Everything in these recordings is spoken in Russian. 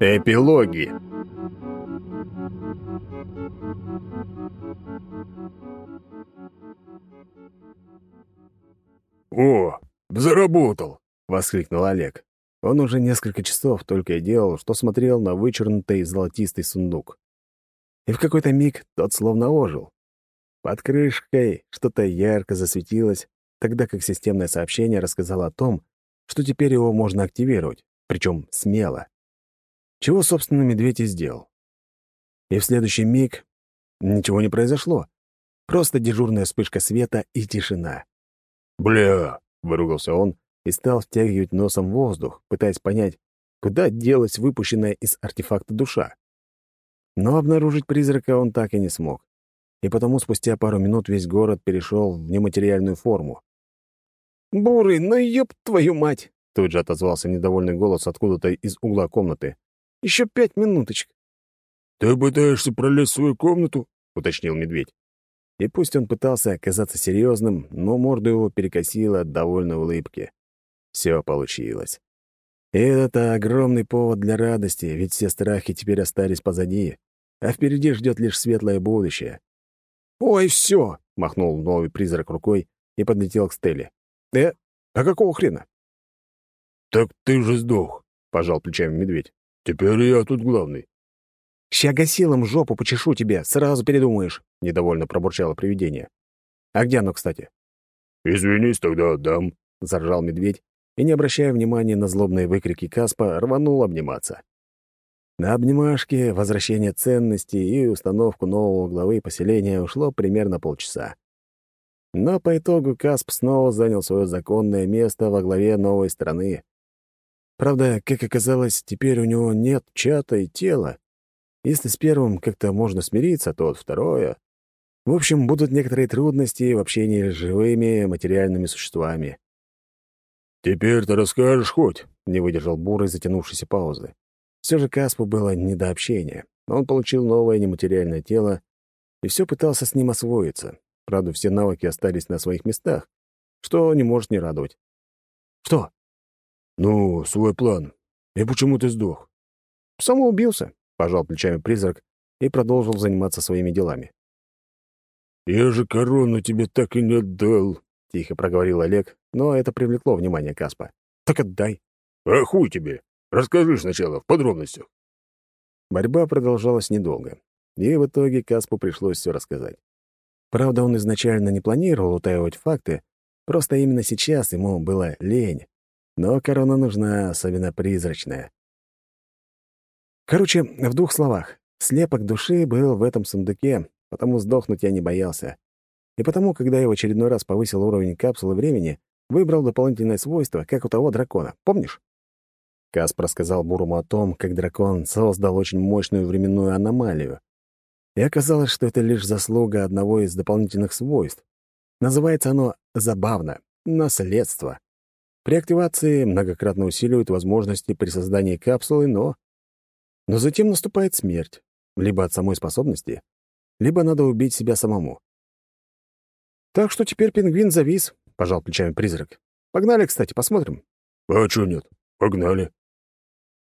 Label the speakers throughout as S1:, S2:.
S1: Эпилоги.
S2: «О, заработал!»
S1: — воскликнул Олег. Он уже несколько часов только и делал, что смотрел на вычернутый золотистый сундук. И в какой-то миг тот словно ожил. Под крышкой что-то ярко засветилось, тогда как системное сообщение рассказало о том, что теперь его можно активировать, причем смело. Чего, собственно, медведь и сделал. И в следующий миг ничего не произошло. Просто дежурная вспышка света и тишина.
S2: «Бля!»
S1: — выругался он и стал втягивать носом воздух, пытаясь понять, куда делась выпущенная из артефакта душа. Но обнаружить призрака он так и не смог. И потому спустя пару минут весь город перешел в нематериальную форму.
S3: «Бурый, ну ёб твою мать!»
S1: Тут же отозвался недовольный голос откуда-то из угла комнаты.
S3: «Еще пять минуточек».
S2: «Ты пытаешься пролезть в свою комнату?» — уточнил медведь.
S1: И пусть он пытался оказаться серьезным, но морду его перекосило от довольной улыбки. Все получилось. И это огромный повод для радости, ведь все страхи теперь остались позади, а впереди ждет лишь светлое будущее.
S3: «Ой, все!
S1: махнул новый призрак рукой и подлетел к Стелле. «Э, а какого хрена?»
S2: «Так ты же сдох», — пожал плечами медведь. «Теперь я тут главный».
S3: «Ща гасилом жопу почешу тебе, сразу передумаешь», — недовольно пробурчало привидение. «А где оно, кстати?»
S2: «Извинись, тогда отдам», —
S1: заржал медведь и, не обращая внимания на злобные выкрики Каспа, рванул обниматься. На обнимашки, возвращение ценностей и установку нового главы поселения ушло примерно полчаса. Но по итогу Касп снова занял свое законное место во главе новой страны. Правда, как оказалось, теперь у него нет чата и тела. Если с первым как-то можно смириться, то вот второе... В общем, будут некоторые трудности в общении с живыми материальными существами.
S2: «Теперь ты расскажешь хоть», —
S1: не выдержал Бурый затянувшейся паузы. Все же Каспу было не до общения. Он получил новое нематериальное тело и все пытался с ним освоиться. Правда, все навыки остались на своих местах, что не может не радовать. «Что?»
S2: «Ну, свой план. И почему ты сдох?»
S1: «Самоубился», — пожал плечами призрак и продолжил заниматься своими делами.
S2: «Я же корону тебе так и не отдал», —
S1: тихо проговорил Олег, но это привлекло внимание Каспа. «Так отдай».
S2: «А хуй тебе! Расскажи сначала, в подробностях».
S1: Борьба продолжалась недолго, и в итоге Каспу пришлось все рассказать. Правда, он изначально не планировал утаивать факты, просто именно сейчас ему было лень. Но корона нужна, особенно призрачная. Короче, в двух словах. Слепок души был в этом сундуке, потому сдохнуть я не боялся. И потому, когда я в очередной раз повысил уровень капсулы времени, выбрал дополнительное свойство, как у того дракона. Помнишь? Касп рассказал Буруму о том, как дракон создал очень мощную временную аномалию. И оказалось, что это лишь заслуга одного из дополнительных свойств. Называется оно забавно — наследство. При активации многократно усиливают возможности при создании капсулы, но... Но затем наступает смерть. Либо от самой способности, либо надо убить себя самому. «Так что теперь пингвин завис», — пожал плечами призрак. «Погнали, кстати, посмотрим».
S2: «А чё нет? Погнали».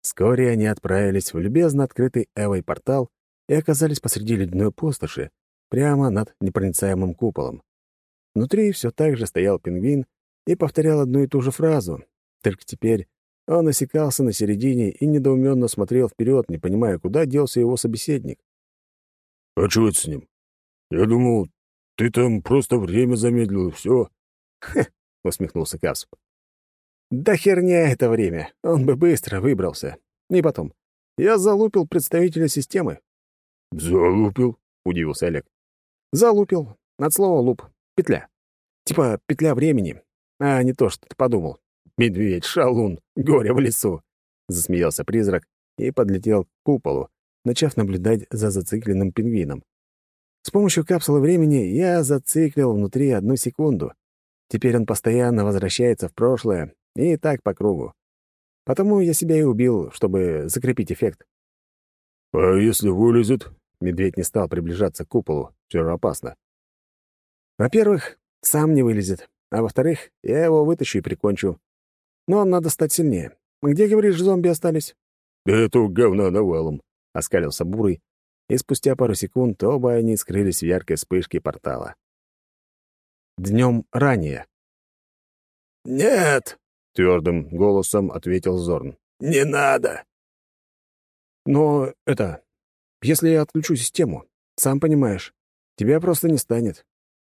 S1: Вскоре они отправились в любезно открытый Эвой портал и оказались посреди ледяной пустоши, прямо над непроницаемым куполом. Внутри все так же стоял пингвин и повторял одну и ту же фразу, только теперь он осекался на середине и недоуменно смотрел вперед, не понимая, куда делся его собеседник.
S2: «А что это с ним? Я думал, ты там просто время замедлил, и все».
S1: «Хе», — усмехнулся Касп. «Да херня это время. Он бы быстро выбрался. И потом, я залупил представителя системы.
S2: «Залупил?»
S1: — удивился Олег. «Залупил. От слова «луп». Петля. Типа петля времени. А не то, что ты подумал. Медведь, шалун, горе в лесу!» Засмеялся призрак и подлетел к куполу, начав наблюдать за зацикленным пингвином. С помощью капсулы времени я зациклил внутри одну секунду. Теперь он постоянно возвращается в прошлое, и так по кругу. Потому я себя и убил, чтобы закрепить эффект.
S2: «А если вылезет?»
S1: Медведь не стал приближаться к куполу. Все опасно. Во-первых, сам не вылезет. А во-вторых, я его вытащу и прикончу. Но надо стать сильнее.
S3: Где, говоришь, зомби остались?»
S2: «Это говна навалом», —
S1: оскалился Бурый, и спустя пару секунд оба они скрылись в яркой вспышке портала. Днем ранее.
S2: «Нет!» — твердым голосом ответил Зорн. «Не надо!»
S3: «Но это... Если я отключу систему, сам понимаешь, тебя просто не станет».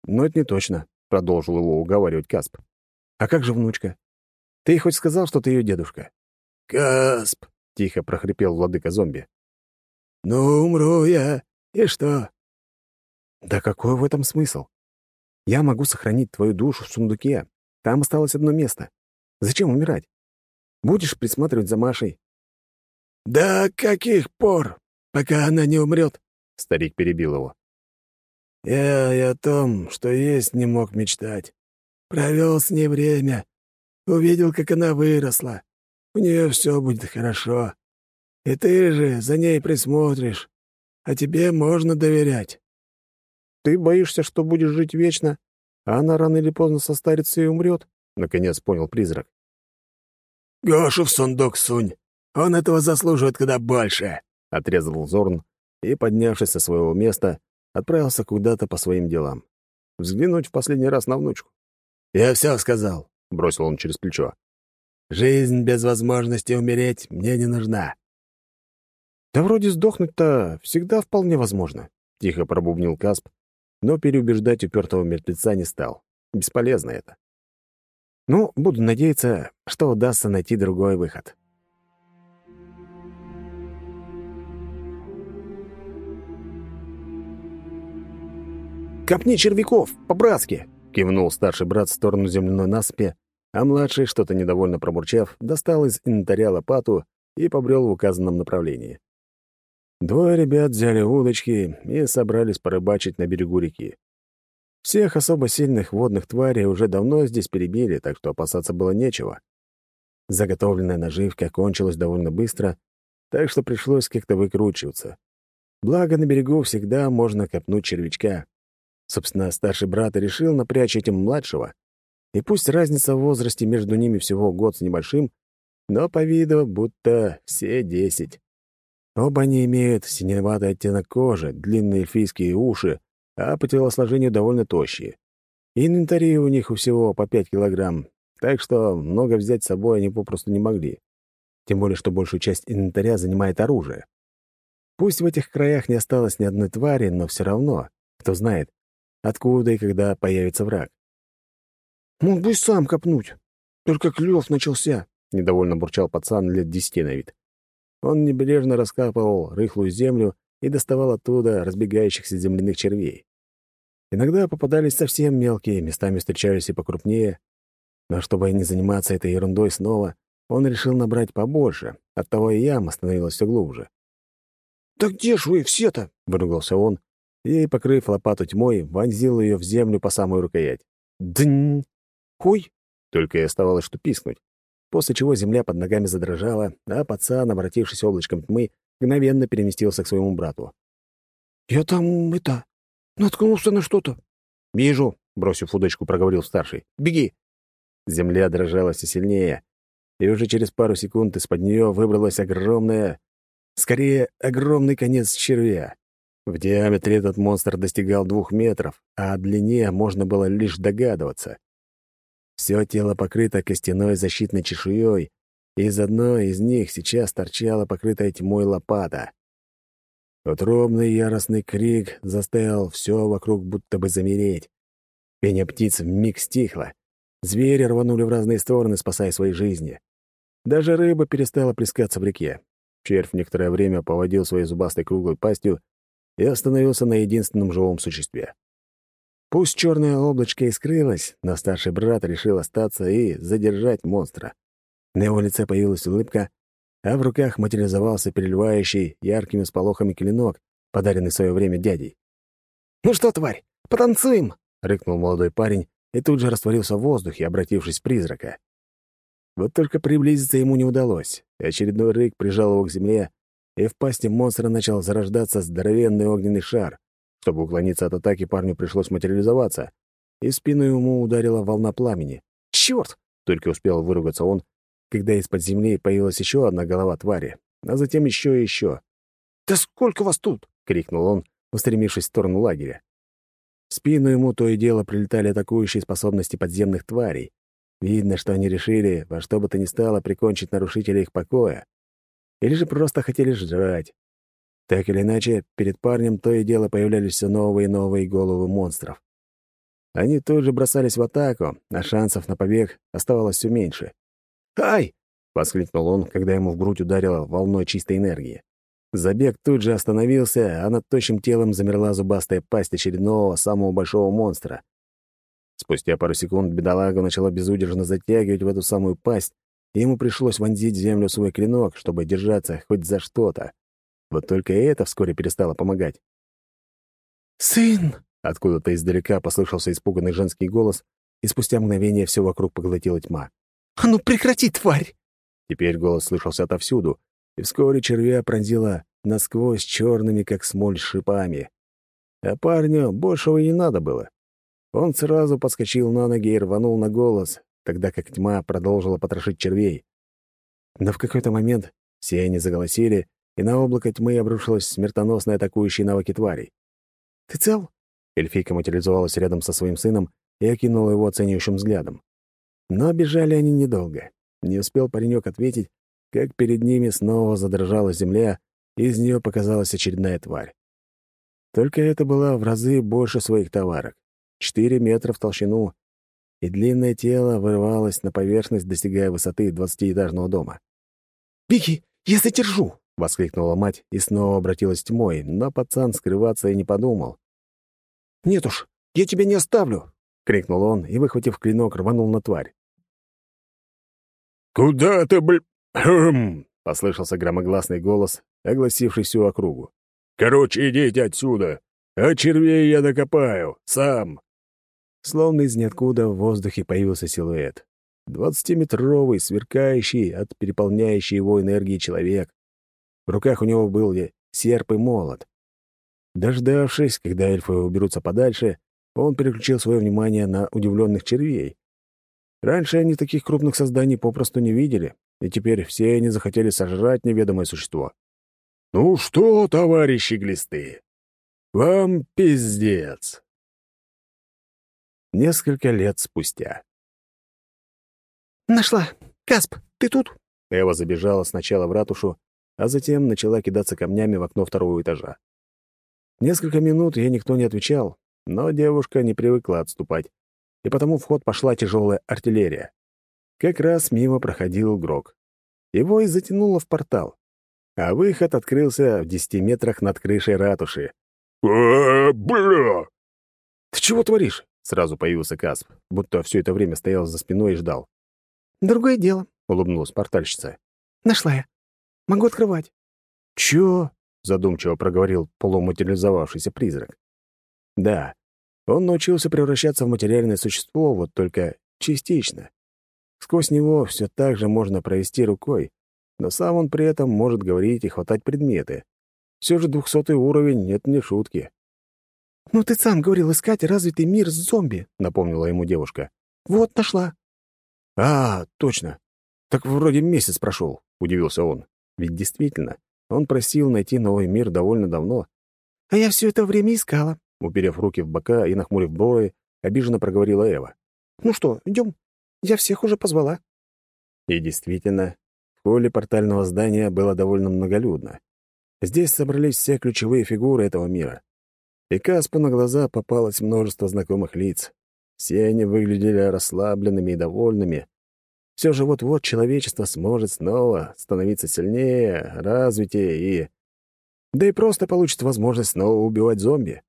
S3: «Но это не точно», — продолжил его уговаривать Касп. «А как же внучка? Ты хоть сказал, что ты ее дедушка?»
S2: «Касп!»
S1: — тихо прохрипел владыка зомби.
S2: «Ну, умру я. И что?»
S3: «Да какой в этом смысл? Я могу сохранить твою душу в сундуке. Там осталось одно место. Зачем умирать? Будешь присматривать за Машей?»
S2: «Да каких пор, пока она не умрет?»
S1: — старик перебил его.
S2: «Я и о том, что есть, не мог мечтать. Провел с ней время, увидел, как она выросла. У нее все будет хорошо. И ты же за ней присмотришь, а тебе можно доверять».
S3: «Ты боишься, что будешь жить вечно, а она рано или поздно состарится и умрет?» — наконец понял призрак.
S2: «Гошу в сундук сунь. Он этого заслуживает куда больше», —
S1: отрезал Зорн и, поднявшись со своего места, отправился куда-то по своим делам. Взглянуть в последний раз на внучку.
S2: «Я все сказал», — бросил он через плечо. «Жизнь без возможности умереть мне не нужна.
S3: «Да вроде сдохнуть-то всегда вполне возможно», — тихо пробубнил Касп, но переубеждать упертого мертвеца не стал. Бесполезно это. Ну, буду надеяться, что удастся найти другой выход. «Копни червяков, по-братски!» — кивнул старший брат в сторону земляной насыпи, а младший, что-то недовольно пробурчав, достал из инвентаря лопату и побрел в указанном направлении. Двое ребят взяли удочки и собрались порыбачить на берегу реки. Всех особо сильных водных тварей уже давно здесь перебили, так что опасаться было нечего. Заготовленная наживка кончилась довольно быстро, так что пришлось как-то выкручиваться. Благо, на берегу всегда можно копнуть червячка. Собственно, старший брат решил напрячь этим младшего. И пусть разница в возрасте между ними всего год с небольшим, но по виду будто все десять. Оба они имеют синеватый оттенок кожи, длинные эльфийские уши, а по телосложению довольно тощие. Инвентари у них всего по 5 килограмм, так что много взять с собой они попросту не могли. Тем более, что большую часть инвентаря занимает оружие. Пусть в этих краях не осталось ни одной твари, но все равно, кто знает, откуда и когда появится враг. «Мог бы сам копнуть. Только клев начался», — недовольно бурчал пацан лет десяти на вид.
S1: Он небрежно раскапывал рыхлую землю и доставал оттуда разбегающихся земляных червей. Иногда попадались совсем мелкие, местами встречались и покрупнее. Но чтобы не заниматься этой ерундой снова, он решил набрать побольше, оттого и яма становилась все глубже.
S3: «Да где ж вы все-то?»
S1: — выругался он, и, покрыв лопату тьмой, вонзил ее в землю по самую рукоять. «Днь! Хуй!» Только и оставалось, что пискнуть после чего земля под ногами задрожала, а пацан, обратившись облачком тьмы, мгновенно переместился к своему брату.
S3: «Я там, это, наткнулся на что-то».
S1: «Вижу», — бросив удочку, проговорил старший. «Беги!» Земля дрожала все сильнее, и уже через пару секунд из-под нее выбралась огромная, скорее, огромный конец червя. В диаметре этот монстр достигал двух метров, а о длине можно было лишь догадываться. Все тело покрыто костяной защитной чешуей, и из одной из них сейчас торчала покрытая тьмой лопата. Утробный яростный крик заставил все вокруг будто бы замереть. Пение птиц вмиг стихло. Звери рванули в разные стороны, спасая свои жизни. Даже рыба перестала плескаться в реке. Червь некоторое время поводил своей зубастой круглой пастью и остановился на единственном живом существе. Пусть черное облачко и скрылось, но старший брат решил остаться и задержать монстра. На его лице появилась улыбка, а в руках материализовался переливающий яркими сполохами клинок, подаренный в свое время дядей.
S3: «Ну что, тварь, потанцуем!»
S1: — рыкнул молодой парень и тут же растворился в воздухе, обратившись в призрака. Вот только приблизиться ему не удалось, и очередной рык прижал его к земле, и в пасти монстра начал зарождаться здоровенный огненный шар, чтобы уклониться от атаки, парню пришлось материализоваться, и спину ему ударила волна пламени. «Черт!» — только успел выругаться он, когда из-под земли появилась еще одна голова твари, а затем еще и еще.
S3: «Да сколько вас тут?» — крикнул он, устремившись в сторону лагеря.
S1: В спину ему то и дело прилетали атакующие способности подземных тварей. Видно, что они решили во что бы то ни стало прикончить нарушителя их покоя. Или же просто хотели жрать. Так или иначе, перед парнем то и дело появлялись все новые и новые головы монстров. Они тут же бросались в атаку, а шансов на побег оставалось все меньше.
S3: «Ай!»
S1: — воскликнул он, когда ему в грудь ударило волной чистой энергии. Забег тут же остановился, а над тощим телом замерла зубастая пасть очередного, самого большого монстра. Спустя пару секунд бедолага начала безудержно затягивать в эту самую пасть, и ему пришлось вонзить в землю свой клинок, чтобы держаться хоть за что-то. Вот только это вскоре перестало помогать.
S2: «Сын!»
S1: — откуда-то издалека послышался испуганный женский голос, и спустя мгновение все вокруг поглотила тьма.
S2: «А ну прекрати, тварь!»
S1: Теперь голос слышался отовсюду, и вскоре червя пронзила насквозь черными, как смоль, шипами. А парню большего и не надо было. Он сразу подскочил на ноги и рванул на голос, тогда как тьма продолжила потрошить червей. Но в какой-то момент все они заголосили, и на облако тьмы обрушилась смертоносная атакующая навыки тварей.
S2: «Ты цел?»
S1: Эльфийка материализовалась рядом со своим сыном и окинула его оценивающим взглядом. Но бежали они недолго. Не успел паренек ответить, как перед ними снова задрожала земля, и из нее показалась очередная тварь. Только это была в разы больше своих товарок. Четыре метра в толщину, и длинное тело вырывалось на поверхность, достигая высоты двадцатиэтажного дома.
S2: «Беги, я задержу!»
S1: — воскликнула мать и снова обратилась тьмой, но пацан скрываться и не подумал.
S3: «Нет уж, я тебя не оставлю!»
S1: — крикнул он и, выхватив клинок, рванул на тварь.
S3: «Куда ты, бл...»
S1: «Хм!» — послышался громогласный голос, огласивший всю округу.
S3: «Короче, идите отсюда, а червей я докопаю, сам!»
S1: Словно из ниоткуда в воздухе появился силуэт. Двадцатиметровый, сверкающий от переполняющей его энергии человек. В руках у него был серп и молот. Дождавшись, когда эльфы уберутся подальше, он переключил свое внимание на удивленных червей. Раньше они таких крупных созданий попросту не видели, и теперь все они захотели сожрать неведомое существо.
S3: «Ну что, товарищи глисты, вам пиздец!»
S1: Несколько лет спустя.
S2: «Нашла! Касп, ты тут?»
S1: Эва забежала сначала в ратушу, а затем начала кидаться камнями в окно второго этажа. Несколько минут ей никто не отвечал, но девушка не привыкла отступать, и потому в ход пошла тяжелая артиллерия. Как раз мимо проходил Грок. Его и затянуло в портал, а выход открылся в десяти метрах над крышей ратуши.
S3: «А, бля!»
S1: «Ты чего творишь?» — сразу появился Касп, будто все это время стоял за спиной и ждал.
S2: «Другое дело», —
S1: улыбнулась портальщица.
S2: «Нашла я. Могу открывать».
S1: «Чё?» — задумчиво проговорил полуматериализовавшийся призрак. «Да, он научился превращаться в материальное существо, вот только частично. Сквозь него все так же можно провести рукой, но сам он при этом может говорить и хватать предметы. Все же двухсотый уровень — это не шутки.
S2: «Ну ты сам говорил искать развитый мир с зомби», —
S1: напомнила ему девушка.
S2: «Вот, нашла».
S1: «А, точно. Так вроде месяц прошел», — удивился он. Ведь действительно, он просил найти новый мир довольно давно.
S2: «А я все это время искала»,
S1: Уперев руки в бока и нахмурив брови, обиженно проговорила Эва.
S2: «Ну что, идем? Я всех уже позвала».
S1: И действительно, в холле портального здания было довольно многолюдно. Здесь собрались все ключевые фигуры этого мира. И Каспу на глаза попалось множество знакомых лиц. Все они выглядели расслабленными и довольными. Все же вот-вот человечество сможет снова становиться сильнее, развитее и... Да и просто получит возможность снова убивать зомби.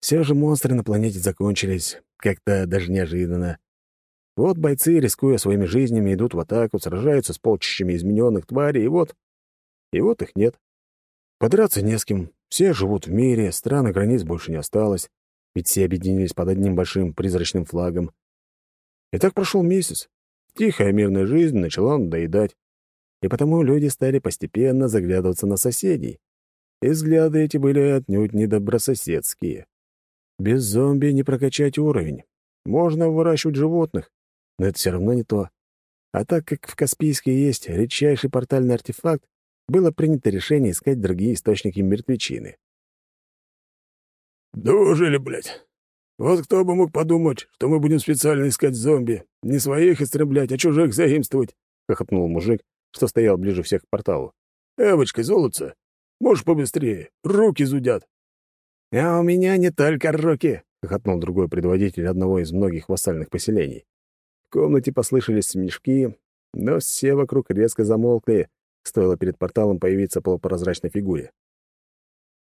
S1: Все же монстры на планете закончились, как-то даже неожиданно. Вот бойцы, рискуя своими жизнями, идут в атаку, сражаются с полчищами измененных тварей, и вот... И вот их нет. Подраться не с кем, все живут в мире, стран и границ больше не осталось, ведь все объединились под одним большим призрачным флагом. И так прошел месяц. Тихая мирная жизнь начала надоедать, и потому люди стали постепенно заглядываться на соседей. И взгляды эти были отнюдь недобрососедские. Без зомби не прокачать уровень. Можно выращивать животных, но это все равно не то. А так как в Каспийске есть редчайший портальный артефакт, было принято решение искать другие источники мертвечины.
S2: «Дожили, блядь! Вот кто бы мог подумать, что мы будем специально искать зомби, не своих истреблять, а чужих заимствовать!» — хохотнул мужик, что стоял ближе всех к порталу. «Эвочка, золотце, можешь побыстрее, руки зудят!»
S1: «А у меня не только руки!» — хохотнул другой предводитель одного из многих вассальных поселений. В комнате послышались смешки, но все вокруг резко замолкли, стоило перед порталом появиться полупрозрачной фигуре.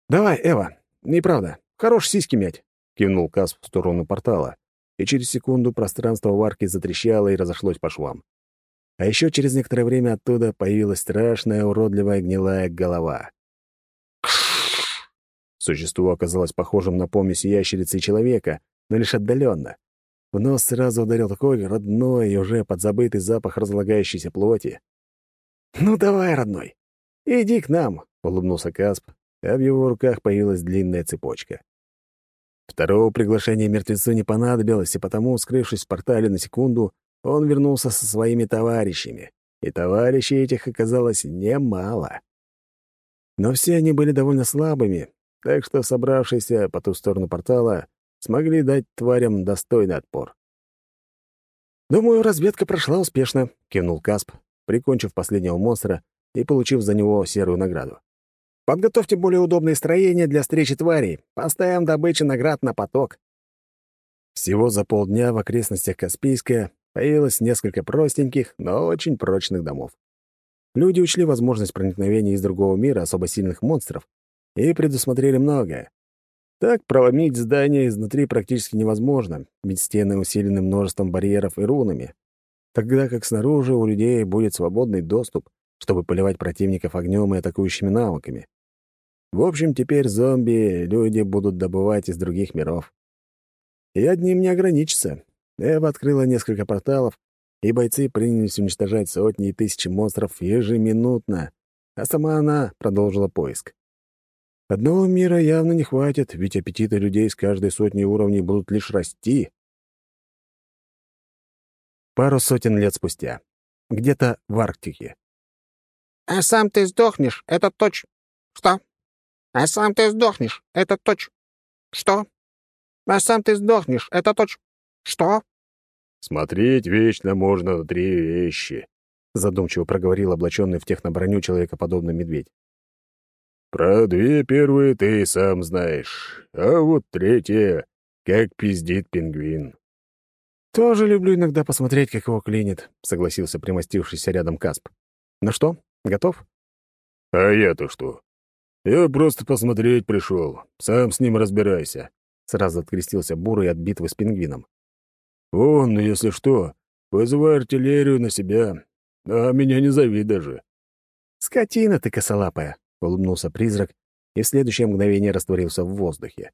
S1: «Давай, Эва, неправда, хорош сиськи мять!» — кивнул Касп в сторону портала, и через секунду пространство в арке затрещало и разошлось по швам. А еще через некоторое время оттуда появилась страшная уродливая гнилая голова. Существо оказалось похожим на помесь ящерицы и человека, но лишь отдаленно. В нос сразу ударил такой родной и уже подзабытый запах разлагающейся плоти. «Ну давай, родной, иди к нам», — улыбнулся Касп, а в его руках появилась длинная цепочка. Второго приглашения мертвецу не понадобилось, и потому, скрывшись в портале на секунду, он вернулся со своими товарищами. И товарищей этих оказалось немало. Но все они были довольно слабыми, так что собравшиеся по ту сторону портала смогли дать тварям достойный отпор. «Думаю, разведка прошла успешно», — кивнул Касп, прикончив последнего монстра и получив за него серую награду. «Подготовьте более удобные строения для встречи тварей. Поставим добычу наград на поток». Всего за полдня в окрестностях Каспийска появилось несколько простеньких, но очень прочных домов. Люди учли возможность проникновения из другого мира особо сильных монстров и предусмотрели многое. Так проломить здание изнутри практически невозможно, ведь стены усилены множеством барьеров и рунами, тогда как снаружи у людей будет свободный доступ, чтобы поливать противников огнем и атакующими навыками. В общем, теперь зомби люди будут добывать из других миров. И одним не ограничится. Эва открыла несколько порталов, и бойцы принялись уничтожать сотни и тысячи монстров ежеминутно, а сама она продолжила поиск. Одного мира явно не хватит, ведь аппетиты людей с каждой сотни уровней будут лишь расти. Пару сотен лет спустя. Где-то в Арктике.
S4: «А сам ты сдохнешь, это точно. Что? А сам ты сдохнешь, это точно. Что? А сам ты сдохнешь, это точно. Что?»
S3: «Смотреть вечно можно на три вещи», — задумчиво проговорил облаченный в техноброню человекоподобный медведь. Про две первые ты сам знаешь, а вот третья — как пиздит пингвин».
S1: «Тоже люблю иногда посмотреть, как его клинит», — согласился примостившийся рядом Касп. «Ну что, готов?»
S3: «А я-то что? Я просто посмотреть пришел. Сам с ним разбирайся», — сразу открестился Бурый от битвы с пингвином. «Он, если что, вызывай артиллерию на себя, а меня не зови даже».
S1: «Скотина ты косолапая», — улыбнулся призрак и в следующее мгновение растворился в воздухе.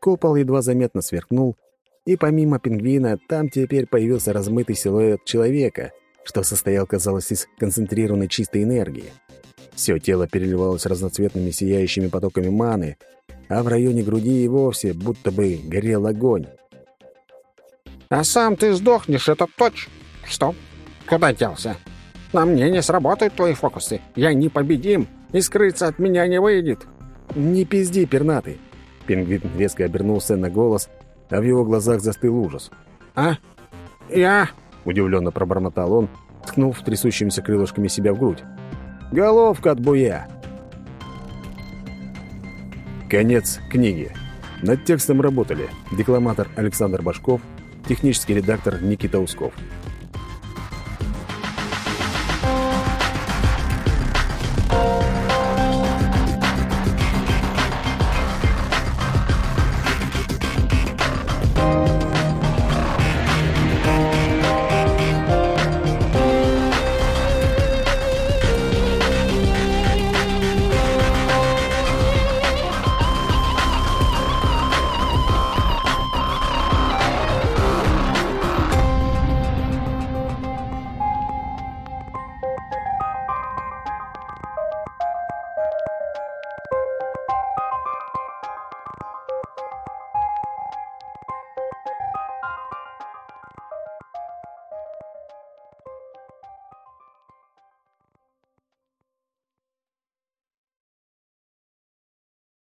S1: Купол едва заметно сверкнул, и помимо пингвина там теперь появился размытый силуэт человека, что состоял, казалось, из концентрированной чистой энергии. Все тело переливалось разноцветными сияющими потоками маны, а в районе груди и вовсе будто бы горел огонь.
S4: «А сам ты сдохнешь, это точно. Что? Куда делся? На мне не сработают твои фокусы. Я непобедим и скрыться от меня не выйдет».
S1: «Не пизди, пернатый!» Пингвин резко обернулся на голос, а в его глазах застыл ужас.
S4: «А? Я?»
S1: — удивленно пробормотал он, ткнув трясущимися крылышками себя в грудь. «Головка от буя!» Конец книги. Над текстом работали декламатор Александр Башков, технический редактор Никита Усков.